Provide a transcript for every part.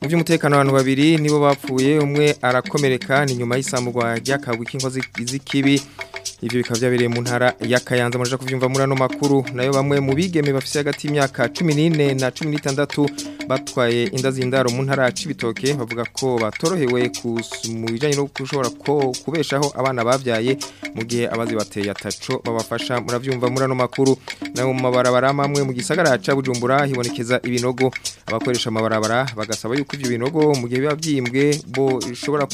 mu by'umutekano abantu babiri nibo bapfuye umwe arakomereka ni nyuma y'isambwa ry'akagwi k'inkozi z'ikibi Ibi bikaba byabereye mu ntara ya Kayanza muraje kuvyumva muri ano makuru nayo bamwe mu bigeme bafite hagati y'imyaka 14 na 16 batwaye inda zindaro mu ntara ya Cibitoke bavuga ko batorohewe mu bijanye no gushobora ko kubeshaho abana bavyaye mu gihe abazi bateye ataco babafasha muravyumva muri ano makuru nayo mu mabarabara amwe mu gisagara ca Bujumbura hibonekeza ibinogo abakoresha amabarabara bagasaba yuko ivyo binogo mu gihe biba bo ishobora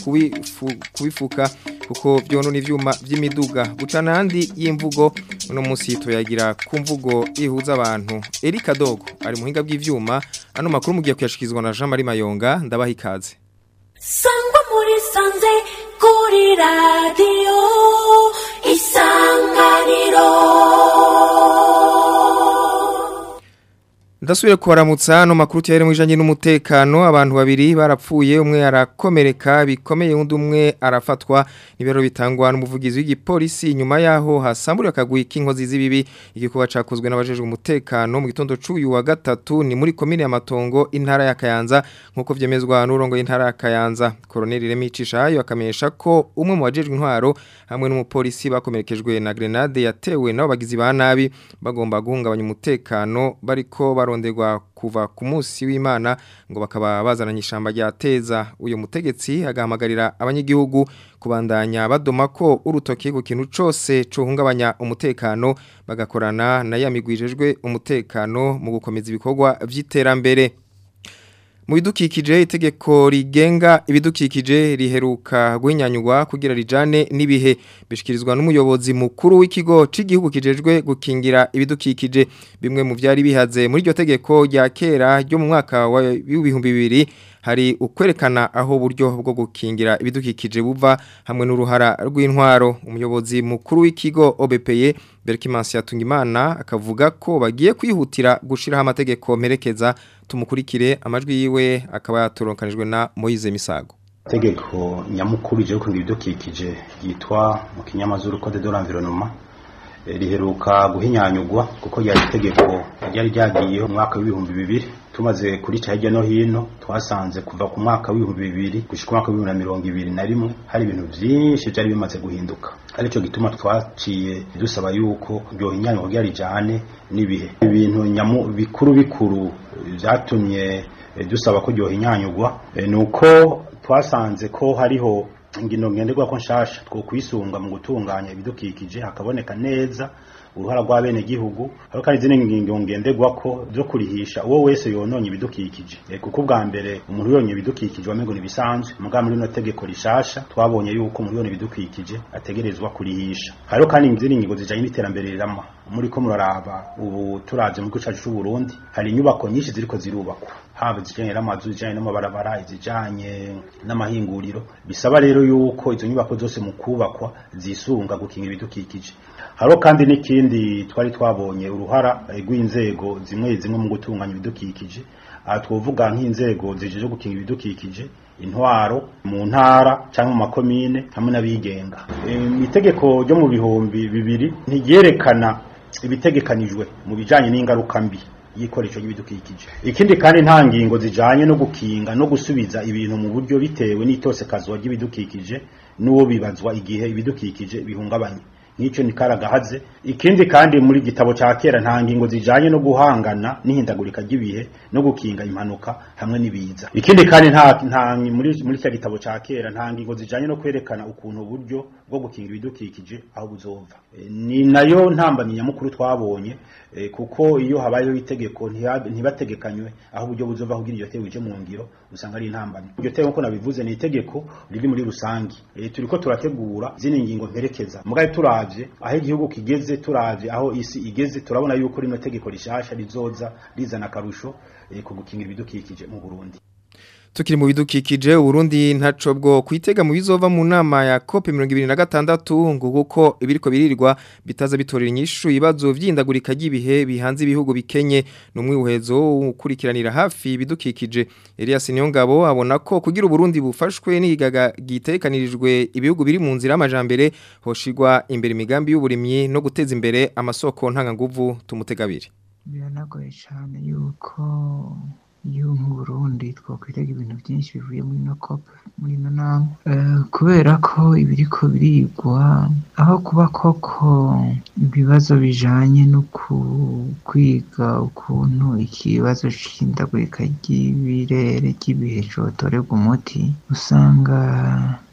kubifuka kuko byonona ibyuma by'imiduga guca n'andi y'imvugo uno munsi tuyagira ku mvugo ihuza abantu erika dogo ari muhinga bw'ibyuma ano makuru mugiye kuyashikirizwa na jean marie mayonga ndabaha sangwa muri sanze kuri radiyo isanganiro Ndasubire kubaramutsa hano makuru cyari mu ijanye n'umutekano abantu babiri barapfuye umwe arakomereka bikomeye undi umwe arafatwa ibero bitangwa n'umuvugizi w'igipolisi nyuma yaho hasamburiye akagwi k'inkozi z'ibibi igikuba cakuzwe n'abajejwe umutekano mu gitondo cy'uyu wa gatatu ni muri komine ya Matongo intara ya Kayanza nkuko vyemezwa n'urongo y'intara ya Kayanza Colonel Remicisha ayo akamenyesha ko umwe mu bajejwe intwaro hamwe n'umupolisi bakomerekejwe na grenade yatewe nabo bagizi ba nabi bagomba guhungabanya umutekano bariko baronse itaronderwa kuva ku munsi w'Imana ngo bakaba bazananye ishamba rya teza uyo mutegetsi agahamagarira abanyagihugu kubandanya badoma ko urutoki gukintu cyose cohungabanya umutekano bagakorana na yamigwijejwe umutekano mu gukomeza ibikorwa by'iterambere mu bidukikije itegeko rigenga ibidukikije riheruka guhinyanyurwa kugira rijane n'ibihe bishyikirizwa n'umuyobozi mukuru w'ikigo cy'igihugu kijejwe gukingira ibidukikije bimwe mu byari bihaze muri iryo tegeko rya kera ryo mu mwaka wa w'ibihumbi bibiri hari ukwerekana aho buryo bwo gukingira ibidukikije buva hamwe n'uruhara rw'intwaro umuyobozi mukuru w'ikigo obepeye berikimansi yatungimana akavuga ko bagiye kwihutira gushyiraho amategeko merekeza. tumukurikire amajwi yiwe akaba yaturonkanijwe na Moise Misago tegeko nyamukuru ryo kwingira ibidukikije yitwa mu kinyamazuru Code de riheruka guhinyanyugwa kuko ryari itegeko ryari ryagiye mu mwaka w'ibihumbi bibiri tumaze kurica hirya no hino twasanze kuva ku mwaka w'ibihumbi bibiri gushyika umwaka w'ibihumbi na mirongo ibiri na rimwe hari ibintu byinshi byari bimaze guhinduka aricyo gituma twaciye dusaba yuko ryohinyanyurwa ryarijyane n'ibihe ibintu nyamu bikuru bikuru byatumye dusaba ko ryohinyanyurwa eh, ni uko twasanze ko hariho ingino ngenderwako nshyashya two kuyisunga mu gutunganya ibidukikije hakaboneka neza uruhara rw'abenegihugu ariko kandi izindi ngingo ngendegwa ko zo kurihisha uwo wese yononye ibidukikije eh, kuko ubwa mbere umuntu yonye ibidukikije wamengo ntibisanzwe mugabo muri rino tegeko rishasha twabonye yuko umuntu yonye ibidukikije ategerezwa kurihisha hariho kandi izindi ngingo zijanye n'iterambere rirama muri ko muraraba ubu turaje mu gihugu cyacu cy'u Burundi hari inyubako nyinshi ziriko zirubakwa haba izijanye n'amazu izijanye n'amabarabara izijanye n'amahinguriro bisaba rero yuko izo nyubako zose mu kubakwa zisunga gukinga ibidukikije hariho kandi n'ikindi ikindi twari twabonye uruhara eh, rw'inzego zimwe zimwe mu gutunganya ibidukikije aha twavuga nk'inzego zijeje gukinga ibidukikije intwaro mu ntara cyangwa mu makomine hamwe n'abigenga itegeko ryo mu bihumbi bibiri ntiryerekana ibitegekanijwe mu bijyanye n'ingaruka mbi y'ikoresho ry'ibidukikije ikindi kandi nta ngingo zijyanye no gukinga no gusubiza ibintu mu buryo bitewe n'itosekazuba ry'ibidukikije n'uwo bibazwa igihe ibidukikije bihungabanye n'icyo ni karagahaze ikindi kandi muri gitabo cya kera nta ngingo zijanye no guhangana n'ihindagurika ry'ibihe no gukinga impanuka hamwe n'ibiza ikindi kandi nta nta muri muri cya gitabo cya kera nta ngingo zijyanye no kwerekana ukuntu uburyo bwo gukinga ibidukikije aho buzova e, ni nayo ntambamye nyamukuru twabonye e, kuko iyo habayeho itegeko ntibategekanywe aho uburyo buzova kugira iryo tegeko mu ngiro usanga ari intambamye iryo tegeko nkuko nabivuze ni itegeko riri muri rusange e, turiko turategura zini ngingo mperekeza mugaye turaje turavye aho igihugu kigeze turavye aho isi igeze turabona yuko rino tegeko rishasha rizoza rizana karusho e, eh, ku gukingira ibidukikije mu Burundi tukiri mu bidukikije urundi ntaco bwo kwitega mu bizova mu nama ya COP 2026 ngo kuko ibiriko birirwa bitaza bitorera inyishu ibazo vyindagurika ry'ibihe bihanze ibihugu bikenye numwe uhezo ukurikiranira hafi bidukikije Elias Niyongabo abona ko kugira uburundi bufashwe n'igaga gitekanirijwe ibihugu biri mu nzira y'amajambere hoshigwa imbere imigambi y'uburimyi no guteza imbere amasoko ntanga nguvu tumutegabire biragoye cyane yuko y'igihugu nk'u Burundi twakwitega ibintu byinshi bivuye muri ino COP muri ino nama eh, kubera ko ibiri ibiriko birigwa aho kuba koko ibibazo bijanye no kwiga ukuntu ikibazo c'ihindagurika ry'ibirere ry'ibihe cotorerwa umuti usanga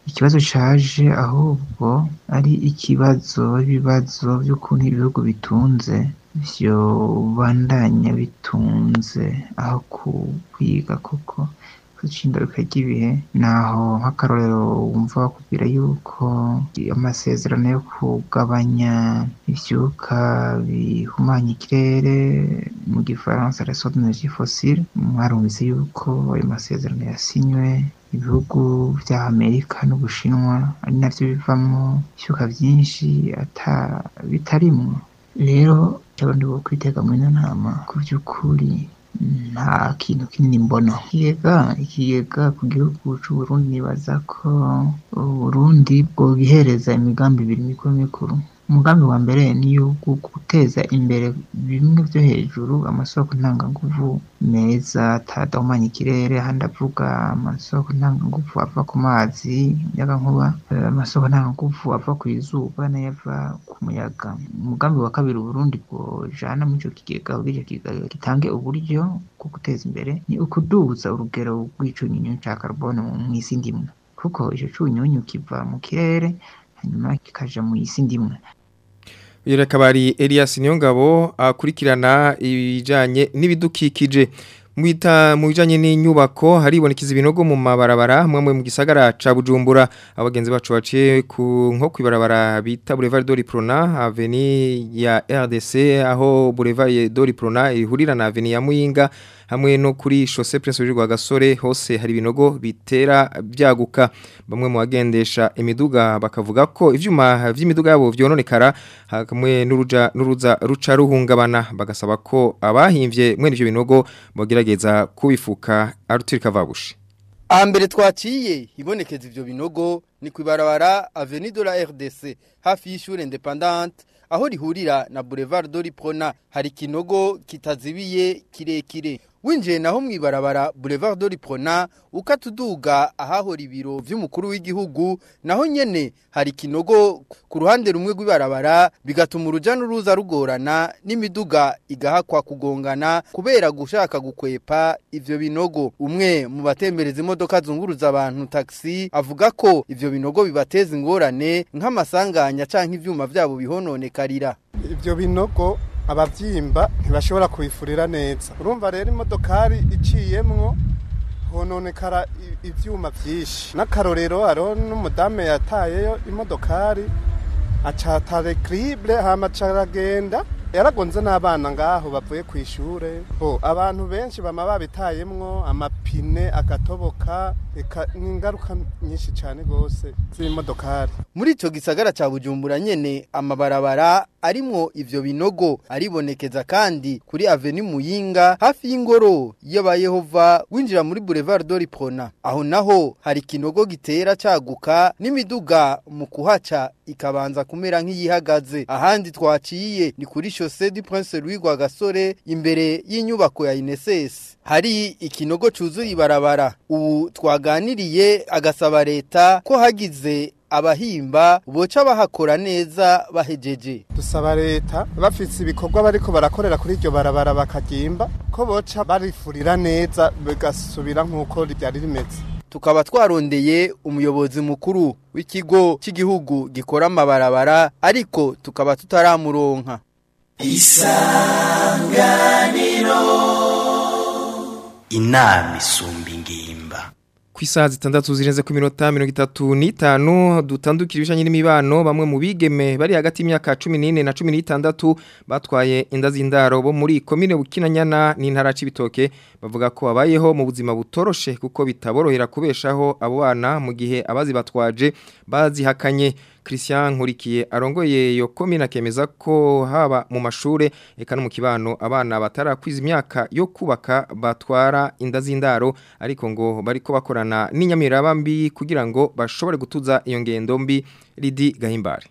ikibazo cyaje ahubwo ari ikibazo ibibazo by’ukuntu ibihugu bitunze. vyobandanya bitunze aho kwiga kuko bizoca ry'ibihe naho nk'akarorero wumva bakubwira yuko amasezerano yo kugabanya ivyuka bihumanya ikirere mu gifaransa la source d'énergie fossile mwarumvise yuko ayo masezerano yasinywe ibihugu bya Amerika n'Ubushinwa ari nabyo bivamo ivyuka byinshi ata Rero cyabandi bo kwitega mu ntama ku by'ukuri nta kintu kinini mbona ikigega ikigega ku gihugu cy'u Burundi nibaza ko u Burundi bwogihereza imigambi ibiri mikuru mikuru. Umugambi wa mbere ni uguteza imbere bimwe byo hejuru, amasoko ntanganguvu meza atadahumanya ikirere, aha ndavuga amasoko ntanganguvu ava ku mazi y'agakuba, amasoko ntanganguvu ava ku izuba n'ayava ku muyaga. Umugambi wa kabiri u Burundi bwojana muri ico kigega kugira ico gitange uburyo bwo guteza imbere, ni ukuduza urugero rw'icunyunyu ca karubone mw'isi ndimwa, kuko ico cunyunyu kiva mu kirere. hanyuma kikaja mu isi ndimwe birakaba ari Elias Niyongabo akurikirana ibijanye n'ibidukikije Mwita mu bijanye n'inyubako haribonekiza ibinogo mu mabarabara hamwe mu gisagara ca Bujumbura abagenzi bacu baciye ku nko kwibarabara bita Boulevard Dori Prona avenue ya RDC aho Boulevard Dori Prona ihurira na avenue ya Muyinga hamwe no kuri shose presse rwa gasore hose hari ibinogo bitera byaguka bamwe mu bagendesha imiduga bakavuga ko ivyuma vy'imiduga yabo vyononekara hamwe n'uruja n'uruza ruca ruhungabana bagasaba ko abahimvye mwene ivyo binogo bogerageza kubifuka arutirika vabushi Ambere twaciye ibonekeza ivyo binogo ni kwibarabara Avenue de la RDC hafi y'ishure independante aho rihurira na Boulevard Doliprona hari kinogo kitazibiye kirekire winjiye naho mu ibarabara Boulevard de Liprona ukatuduga ahahora ibiro by’umukuru w'igihugu naho nyene hari ikinogo ku ruhande rumwe rw'ibarabara bigatuma urujya n'uruza rugorana n'imiduga igahakwa kugongana kubera gushaka gukwepa ibyo binogo umwe mu batembereza imodoka zunguruza abantu taxi avuga ko ibyo binogo bibateza ingorane nk'amasanganya canke ivyuma byabo bihononekarira ivyo binogo ababyimba ntibashobora kuyifurira neza urumva rero imodokari iciyemo hononekara ibyuma byinshi n'akarorero hariho n'umudamu yatayeyo imodokari acatare kiribure hamaca aragenda yaragonze n'abana ngaho bavuye ku ishuri bo abantu benshi bama babitayemo amapine agatoboka ni ingaruka nyinshi cyane rwose z'imodokari muri icyo gisagara cya bujumbura nyine amabarabara arimwo ivyo binogo aribonekeza kandi kuri aveni muyinga hafi y'ingoro y'aba Yehova winjira muri Boulevard Doriprona aho naho hari kinogo gitera caguka n'imiduga mu kuhaca ikabanza kumera nk'iyihagaze ahandi twaciye ni kuri Chaussée du Prince Louis Rwagasore imbere y'inyubako ya INSS hari ikinogo cuzuye barabara ubu twaganiriye agasaba leta ko hagize abahimba boca bahakora neza bahejeje dusaba leta bafitse ibikorwa bariko barakorera kuri iryo barabara bakagimba ko boca barifurira neza bigasubira nk'uko ryari rimeze tukaba twarondeye umuyobozi mukuru w'ikigo cy'igihugu gikora amabarabara ariko tukaba tutaramuronka isanganiro inama isumba ingimba ku isaha zitandatu zirenze ku minota mirongo itatu n'itanu dutandukira ibijyanye n'imibano bamwe mu bigeme bari hagati y'imyaka cumi n'ine na cumi n'itandatu batwaye inda z'indaro bo muri komine bukinanyana n'intara y'ibitoke bavuga ko babayeho mu buzima butoroshe kuko bitaborohera kubeshaho abo bana mu gihe abazi batwaje bazihakanye Christian Nkurikiye arongoye yo komine akemeza ko haba mu mashure eka no mu kibano abana batarakwiza imyaka yo kubaka batwara inda ariko ngo bari ko bakorana n'inyamirabambi kugira ngo bashobore gutuza iyo ngendo mbi ridi gahimbare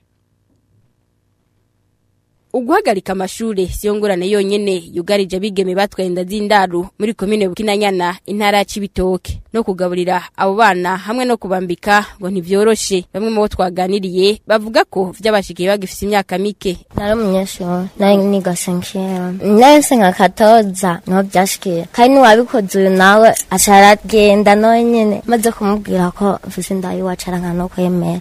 uguhagarika amashuri siyongorane yonyene yugarije abigeme batwaye z’indaru muri komine Bukinanyana intara ya Cibitoke no kugaburira abo bana hamwe no kubambika ngo ntivyoroshe bamwe mu bo twaganiriye bavuga ko vyabashikiye bagifite imyaka mike nari umunyeshuri nari niga nari senga katoza no byashikiye kandi wabikoze uyu nawe acaragenda no maze kumubwira ko mfise ndayi wacara nka no kwemera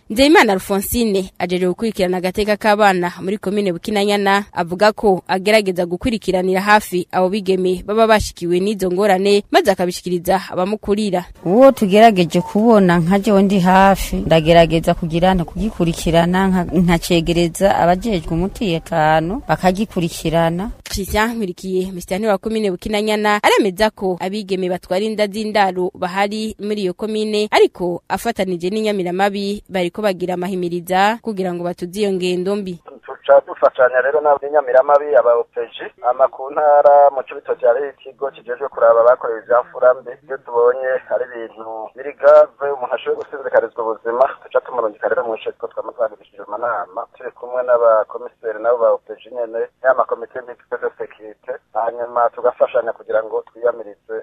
nzeyimana alphonsine ajeje gukurikirana agateka k'abana muri komine bukinanyana avuga ko agerageza gukurikiranira hafi abo bigeme baba bashyikiwe n'izo ngorane maze akabishikiriza abamukurira uwo tugerageje kubona nk’ajya jewe hafi ndagerageza kugirana kugikurikirana nkacegereza abajejwe umutekano bakagikurikirana Christian Nkurikiye musitani wa komine Bukinanyana aremeza ko abigeme batwara inda z'indaro bahari muri iyo komine ariko afatanije n'inyamiramabi bariko bagira amahimiriza kugira ngo batuze iyo mbi tuba dufashanya rero n'abinyamiramabi abaopeji ama ku ntara mu cubitoki hari ikigo kijejwe kuraba abakorewe ivyafura mbi iyo tubonye hari ibintu biri gave umuntu ashoboye gusinzikarizwa ubuzima tuca tumurungika rero mwishe ko twamatubanirishije amanama turi kumwe n'abakomiseri nabo ba opeji nyene y'amakomite mbitikwe de sekirite hanyuma tugafashanya kugira ngo twiyamirize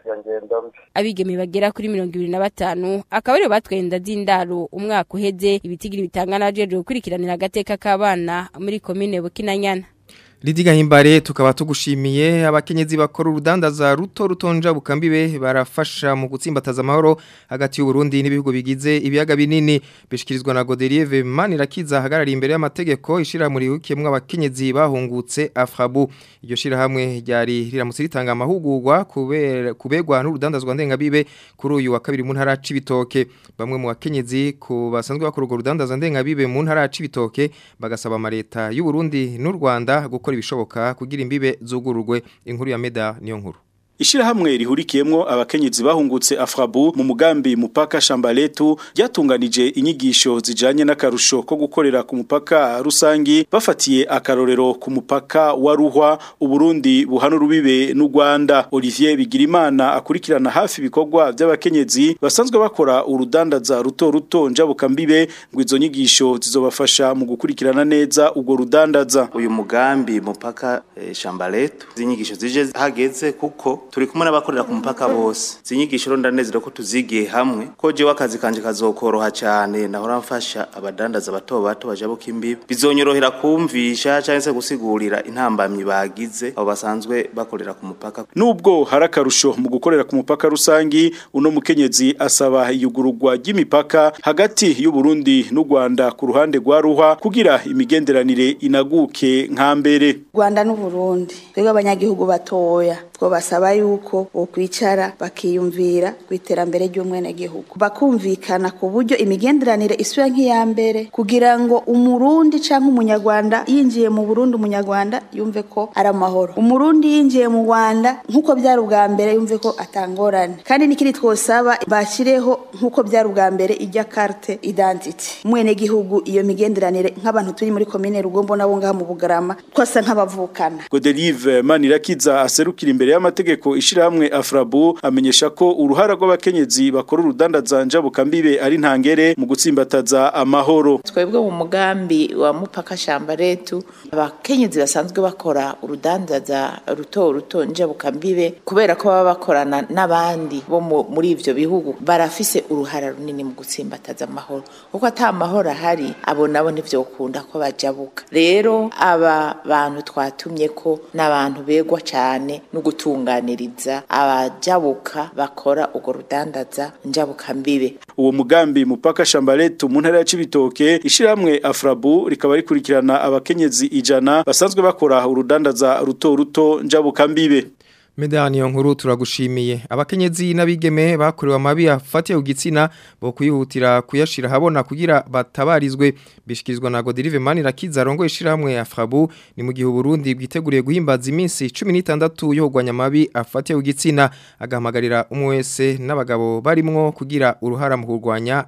abigeme bagera kuri mirongo ibiri na batanu akaba aribo batwaye inda z'indaro umwaka uheze ibitigiri bitangana jeje gukurikiranira agateka k'abana muri komine Bukinanyana Lidiga himbare tukaba tugushimiye abakenyezi bakora urudanda za ruto rutonja bukambibe barafasha mu gutsimbataza amahoro hagati y'u Burundi n'ibihugu bigize ibiyaga binini bishikirizwa na Godelier Vemani rakiza hagarari imbere y'amategeko ishira muri ukemwe abakenyezi bahungutse Afrabu iryo shira hamwe ryari riramutse ritanga amahugurwa kubegwa n'urudandazwa ndenga bibe kuri uyu wa kabiri mu ntara cibitoke bamwe mu bakenyezi ku basanzwe bakora urudanda rudandaza ndenga bibe mu ntara cibitoke bagasaba amareta y'u Burundi n'u Rwanda gukora gukora ibishoboka kugira imbibe zugururwe inkuru ya meda niyo nkuru Ishirahamwe rihurikiyemwo abakenyezi bahungutse Afrabu mu mugambi mupaka Shambaletu ryatunganije inyigisho zijanye n'akarusho ko gukorera ku mupaka rusangi bafatiye akarorero ku mupaka wa Ruhwa Uburundi buhana rubibe n'u Rwanda Olivier Bigirimana akurikirana hafi ibikorwa by'abakenyezi basanzwe bakora urudandaza ruto ruto njabuka ngo izo nyigisho zizobafasha mu gukurikirana neza ubwo rudandaza uyu mugambi mupaka e, Shambaletu zinyigisho zije hageze kuko turi kumwe n'abakorera ku mupaka bose izi nyigisho rero ndanezera ko tuzigiye hamwe ko jewe akazi kanje kazokoroha cyane nahora mfasha abadandaza bato bato baje bo kimbibi bizonyorohera kumvisha cyangwa se gusigurira intambamyi bagize abo basanzwe bakorera ku mupaka nubwo hari akarusho mu gukorera ku mupaka rusange uno mukenyezi asaba iyugururwa ry'imipaka hagati y'u Burundi n'u Rwanda ku ruhande rwa ruha kugira imigenderanire inaguke nka mbere Rwanda n'u Burundi twebwe abanyagihugu batoya twobasaba yuko bokwicara bakiyumvira ku iterambere ry'umwenegihugu bakumvikana ku buryo imigenderanire isubira nk'iya mbere kugira ngo umurundi cyangwa umunyarwanda yinjiye mu burundi umunyarwanda yumve ko ari amahoro umurundi yinjiye mu rwanda nk'uko byari ubwa mbere yumve ko atangorane kandi n'ikindi twosaba bashyireho nk'uko byari ubwa mbere ijya karte identity umwenegihugu iyo migenderanire nk'abantu turi muri komine rugombo nabo ngaha mu bugarama twasa nk'abavukana goderive manirakiza aserukira imbere y'amategeko mategeko ishyirahamwe afrabu amenyesha ko uruhara rw'abakenyezi bakora urudandazanja bukambibe ari ntangere mu gutsimbataza amahoro twebwe mu mugambi wa mupaka shamba letu abakenyezi basanzwe bakora urudandaza ruto ruto njabukambibe kubera ko baba bakorana n'abandi bo muri ivyo bihugu barafise uruhara runini mu gutsimbataza amahoro kuko ata mahoro ahari abo nabo ntivyokunda ko bajabuka rero aba bantu twatumye ko n'abantu begwa cyane no gutunganira kuganiriza abajabuka bakora ugo rudandaza njabuka mbibe uwo mugambi mupaka shambaretu mu ntara ya Cibitoke ishiramwe Afrabu rikaba rikurikirana abakenyezi ijana basanzwe bakora urudandaza ruto ruto njabuka mbibe Medani nkuru turagushimiye abakenyezi n'abigeme bakorewe amabi afatiye ugitsina bo kuyihutira kuyashira habona kugira batabarizwe bishikirizwa na Godirive Manirakiza rongo ishiramwe Afrabu ni mu gihe Burundi bwiteguriye guhimbaza iminsi 16 yo kugwanya mabi afatiye ugitsina agahamagarira umwe wese n'abagabo barimwo kugira uruhara mu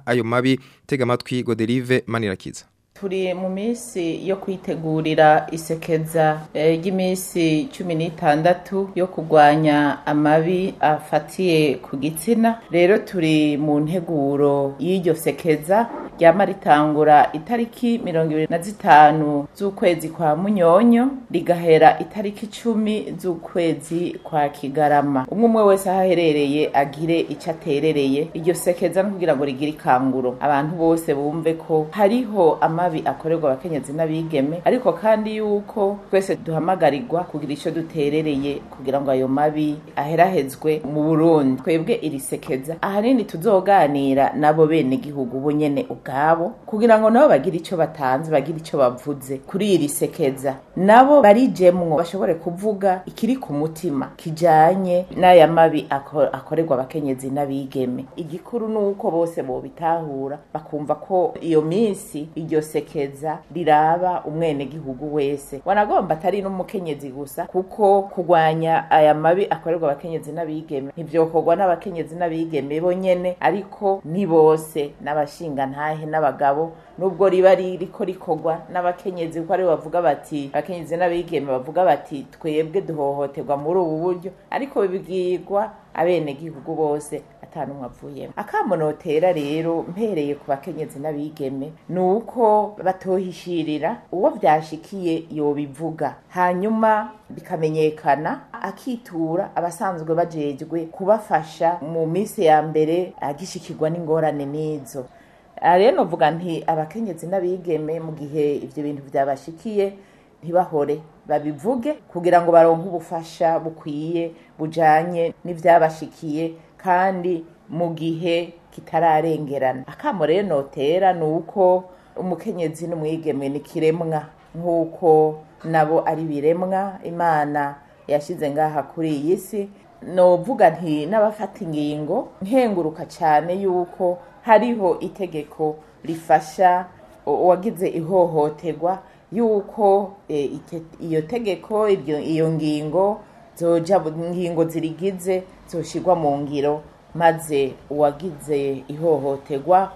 ayo mabi tega amatwi Godirive Manirakiza turi mu minsi yo kwitegurira isekeza eh, ry'iminsi cumi n'itandatu yo kurwanya amabi afatiye ku gitsina rero turi mu nteguro y'iryo sekeza ryama ritangura itariki mirongo ibiri na zitanu z'ukwezi kwa munyonyo rigahera itariki icumi z'ukwezi kwa kigarama umwe umwe wese aho aherereye agire icyo aterereye iryo sekeza no kugira ngo rigire ikanguro abantu bose bumve ko hariho amabi akorerwa abakenyezi n'abigeme ariko kandi yuko twese duhamagarirwa kugira icyo duterereye kugira ngo ayo mabi aherahezwe mu burundi twebwe iri sekeza ahanini tuzoganira nabo bene gihugu bo nyene ubwa ubwabo kugira ngo nabo bagire icyo batanze bagire icyo bavuze kuri iri sekeza nabo barijemwo bashobore kuvuga ikiri ku mutima kijyanye n'aya mabi akorerwa abakenyezi n'abigeme igikuru ni uko bose bobitahura bakumva ko iyo minsi iryo sekeza riraba umwenegihugu wese wanagomba atari n'umukenyezi gusa kuko kurwanya aya mabi akorerwa abakenyezi n'abigeme ntibyokorwa n'abakenyezi n'abigeme bo nyene ariko ni bose n'abashinga ntahe ububahe n'abagabo nubwo riba ririko rikorwa n'abakenyezi kuko aribo bavuga bati abakenyezi n'abigeme bavuga bati twebwe duhohoterwa muri ubu buryo ariko bibwirwa abenegihugu bose ata n'umwe avuyemo akamunotera rero mpereye ku bakenyezi n'abigeme ni uko batohishirira uwo vyashikiye yobivuga hanyuma bikamenyekana akitura abasanzwe bajejwe kubafasha mu minsi ya mbere agishikirwa n'ingorane n'izo Ah, rero novuga nti abakenyezi n'abigeme mu gihe ibyo bintu byabashikiye ntibahore babivuge kugira ngo baronke ubufasha bukwiye bujyanye n'ibyabashikiye kandi mu gihe kitararengerana akamo rero notera ni uko umukenyezi n'umwigeme ni kiremwa nk'uko nabo ari biremwa imana yashyize ngaha kuri iyi si novuga nti n'abafata ingingo nkenguruka cyane yuko hariho itegeko rifasha uwagize ihohoterwa yuko e, iyo tegeko iyo ngingo zoja ingingo zirigize zoshigwa mu ngiro maze uwagize ihohoterwa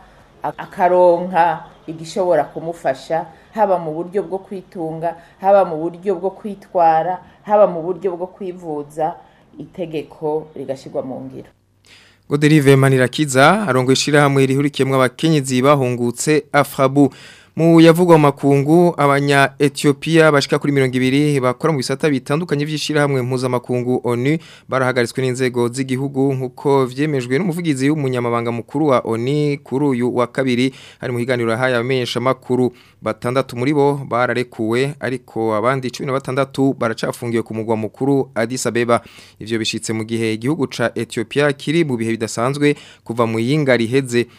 akaronka igishobora kumufasha haba mu buryo bwo kwitunga haba mu buryo bwo kwitwara haba mu buryo bwo kwivuza itegeko rigashyirwa mu ngiro Goderive Manirakiza arongo ishirahamwe rihurikiyemwe abakenyezi bahungutse Afrabu mu yavugwa makungu abanya Ethiopia bashika kuri 200 bakora mu bisata bitandukanye by'ishirahamwe mpuza makungu ONU barahagaritswe n'inzego z'igihugu nkuko vyemejwe n'umuvugizi w'umunyamabanga mukuru wa ONU kuri uyu wa kabiri hari mu higaniro haya amenyesha makuru batandatu muri bo bararekuwe ariko abandi 16 baracafungiwe ku mugwa mukuru Addis Abeba ivyo bishitse mu gihe igihugu ca Ethiopia kiri mu bihe bidasanzwe kuva mu yinga Heze